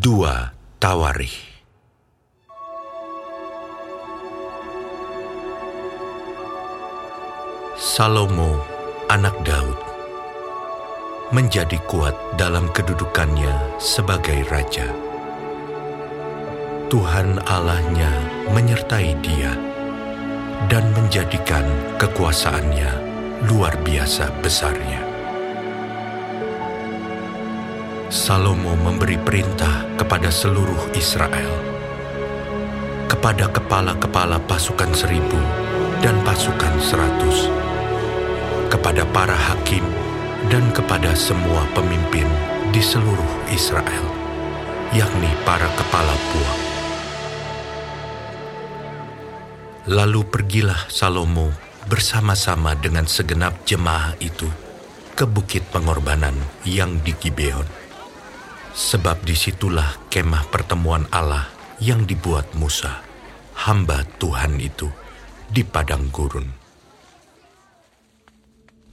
2 Tawarikh Salomo, anak Daud, menjadi kuat dalam kedudukannya sebagai raja. Tuhan Allahnya menyertai dia dan menjadikan kekuasaannya luar biasa besarnya. Salomo memberi perintah kepada seluruh Israel, kepada kepala-kepala pasukan seribu dan pasukan seratus, kepada para hakim dan kepada semua pemimpin di seluruh Israel, yakni para kepala puak. Lalu pergilah Salomo bersama-sama dengan segenap jemaah itu ke bukit pengorbanan yang di Gibeon Sebab di situlah kemah pertemuan Allah yang dibuat Musa, hamba Tuhan itu, di padang gurun.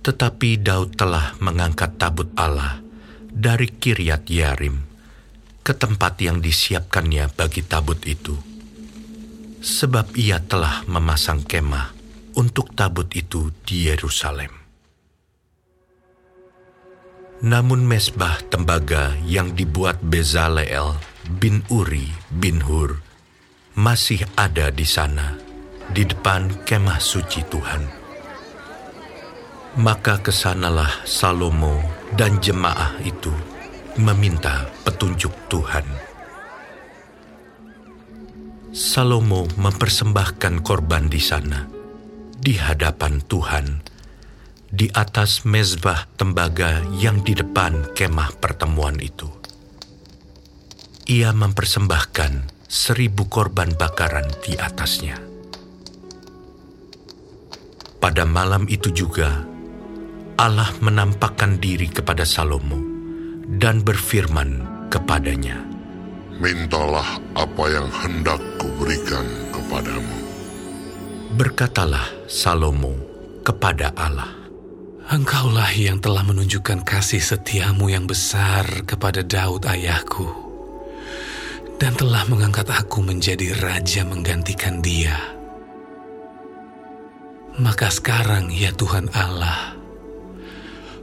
Tetapi Daud telah mengangkat tabut Allah dari Kiryat Yarim ke tempat yang disiapkannya bagi tabut itu. Sebab ia telah memasang kemah untuk tabut itu di Yerusalem. Namun mesbah tembaga yang dibuat Bezaleel bin Uri bin Hur masih ada di sana, di depan kemah suci Tuhan. Maka ke sanalah Salomo dan jemaah itu meminta petunjuk Tuhan. Salomo mempersembahkan korban di sana, di hadapan Tuhan, di atas mezbah tembaga yang di depan kemah pertemuan itu. Ia mempersembahkan seribu korban bakaran di atasnya. Pada malam itu juga, Allah menampakkan diri kepada Salomo dan berfirman kepadanya, Mintalah apa yang hendak kuberikan kepadamu. Berkatalah Salomo kepada Allah, Engkaulah yang telah menunjukkan kasih setiamu yang besar kepada Daud ayahku, dan telah mengangkat aku menjadi raja menggantikan dia. Maka sekarang ya Tuhan Allah,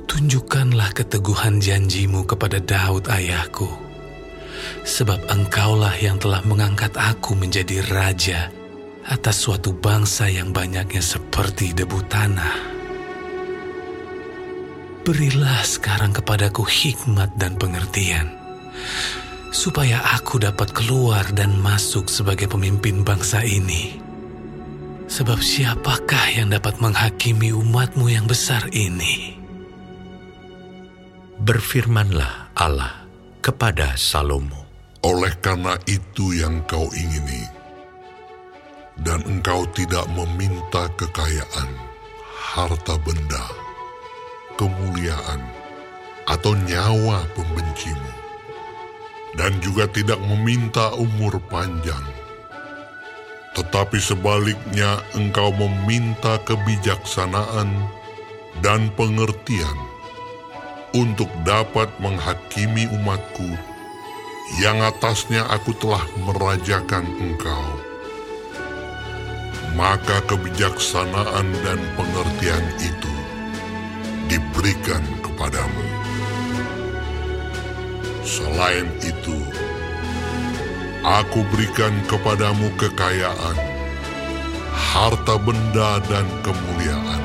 tunjukkanlah keteguhan janjimu kepada Daud ayahku, sebab engkaulah yang telah mengangkat aku menjadi raja atas suatu bangsa yang banyaknya seperti debu tanah. Berilah sekarang kepadaku hikmat dan pengertian, supaya aku dapat keluar dan masuk sebagai pemimpin bangsa ini. Sebab siapakah yang dapat menghakimi umatmu yang besar ini? Berfirmanlah Allah kepada Salomo. Oleh karena itu yang kau ingini, dan engkau tidak meminta kekayaan, harta benda, kemuliaan, atau nyawa pembencimu, dan juga tidak meminta umur panjang. Tetapi sebaliknya engkau meminta kebijaksanaan dan pengertian untuk dapat menghakimi umatku yang atasnya aku telah merajakan engkau. Maka kebijaksanaan dan pengertian itu diberikan kepadamu. Selain itu, aku berikan kepadamu kekayaan, harta benda dan kemuliaan,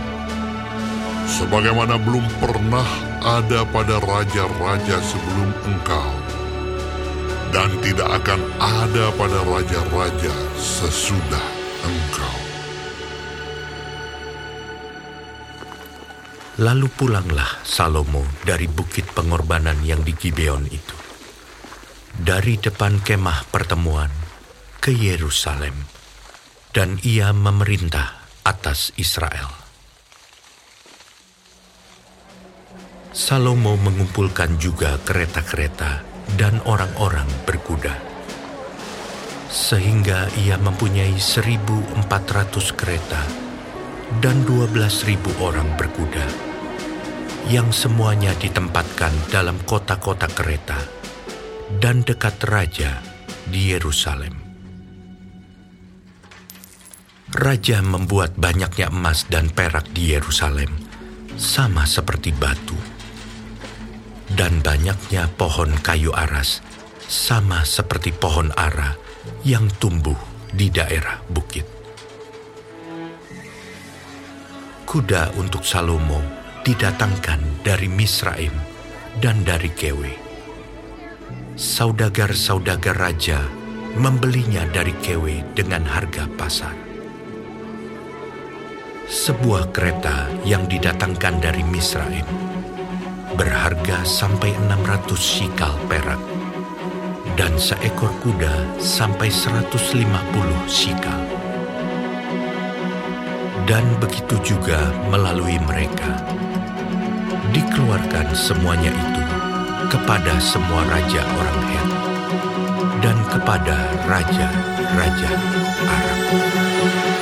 sebagaimana belum pernah ada pada raja-raja sebelum engkau, dan tidak akan ada pada raja-raja sesudah engkau. Lalu pulanglah Salomo dari bukit pengorbanan yang di Gibeon itu, dari depan kemah pertemuan ke Yerusalem, dan ia memerintah atas Israel. Salomo mengumpulkan juga kereta-kereta dan orang-orang berkuda. Sehingga ia mempunyai 1.400 kereta dan 12.000 orang berkuda, yang semuanya ditempatkan dalam kota-kota kereta dan dekat raja di Yerusalem. Raja membuat banyaknya emas dan perak di Yerusalem, sama seperti batu dan banyaknya pohon kayu aras, sama seperti pohon ara yang tumbuh di daerah bukit. Kuda untuk Salomo didatangkan dari Misraim dan dari Kewe. Saudagar-saudagar raja membelinya dari Kewe dengan harga pasar. Sebuah kereta yang didatangkan dari Misraim berharga sampai 600 sikal perak dan seekor kuda sampai 150 sikal. Dan begitu juga melalui mereka. Dikeluarkan semuanya itu kepada semua raja orang Het dan kepada raja-raja Arab.